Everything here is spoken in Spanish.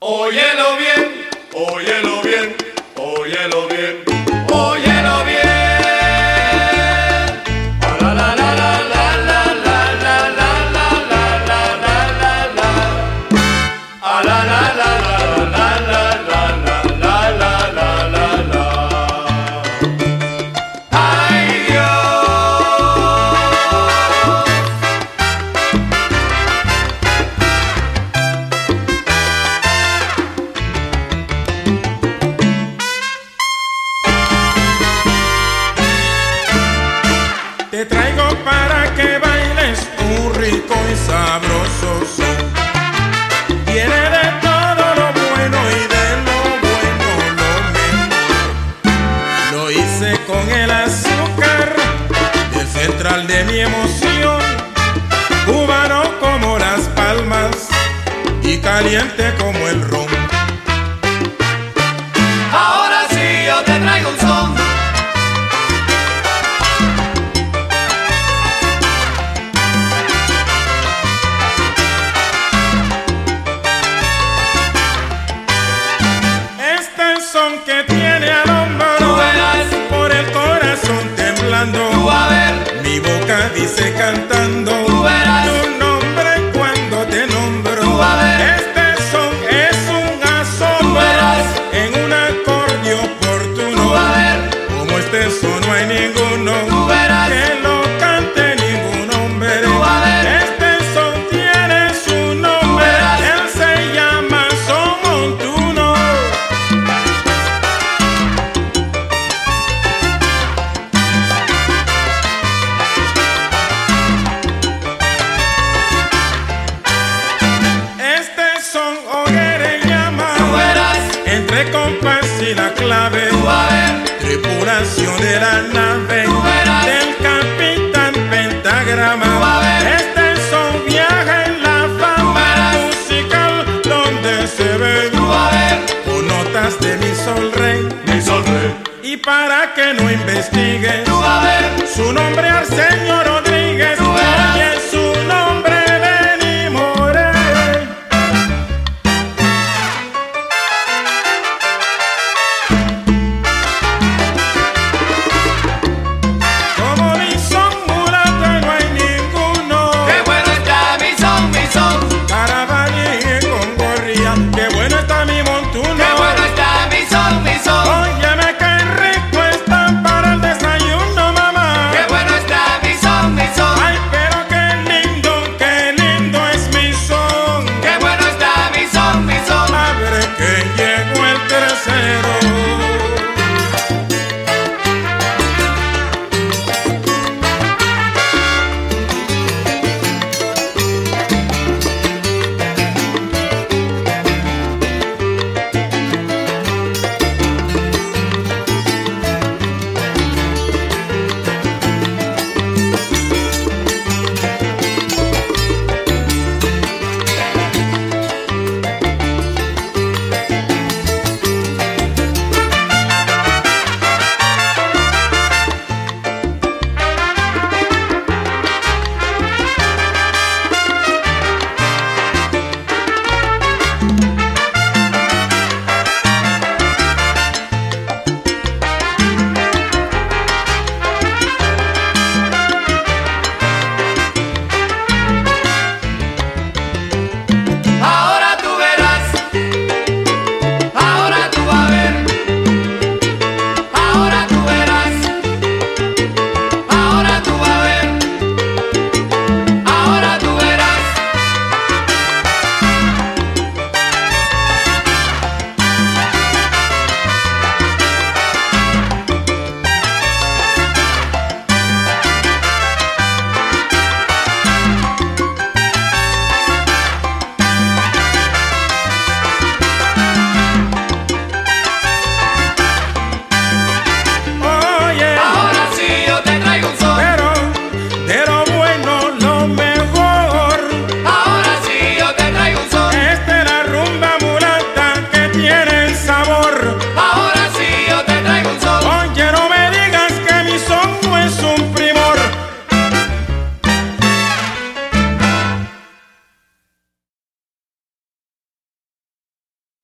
Óyelo bien, óyelo bien, óyelo bien, óyelo bien. Te traigo para que bailes un rico y sabroso son. Tiene de todo lo bueno y de lo bueno lo mejor. Lo hice con el azúcar del central de mi emoción. Cubano como las palmas y caliente como el ron. Ahora sí yo te traigo un son. Que tiene al hombro Tú verás. por el corazón temblando. Tú a ver, Mi boca dice cantando Tú verás. tu nombre cuando te nombro. Tú a ver. Este son es un asombro Tú verás. en un acorde oportuno. tú a ver, Como este son no hay ninguno Tú verás. compás y la clave. Tripulación de la nave. Del capitán pentagrama. Este es un viaje en la fama musical donde se ven con notas de mi sol rey. Mi sol rey. Y para que no investigues su nombre al señor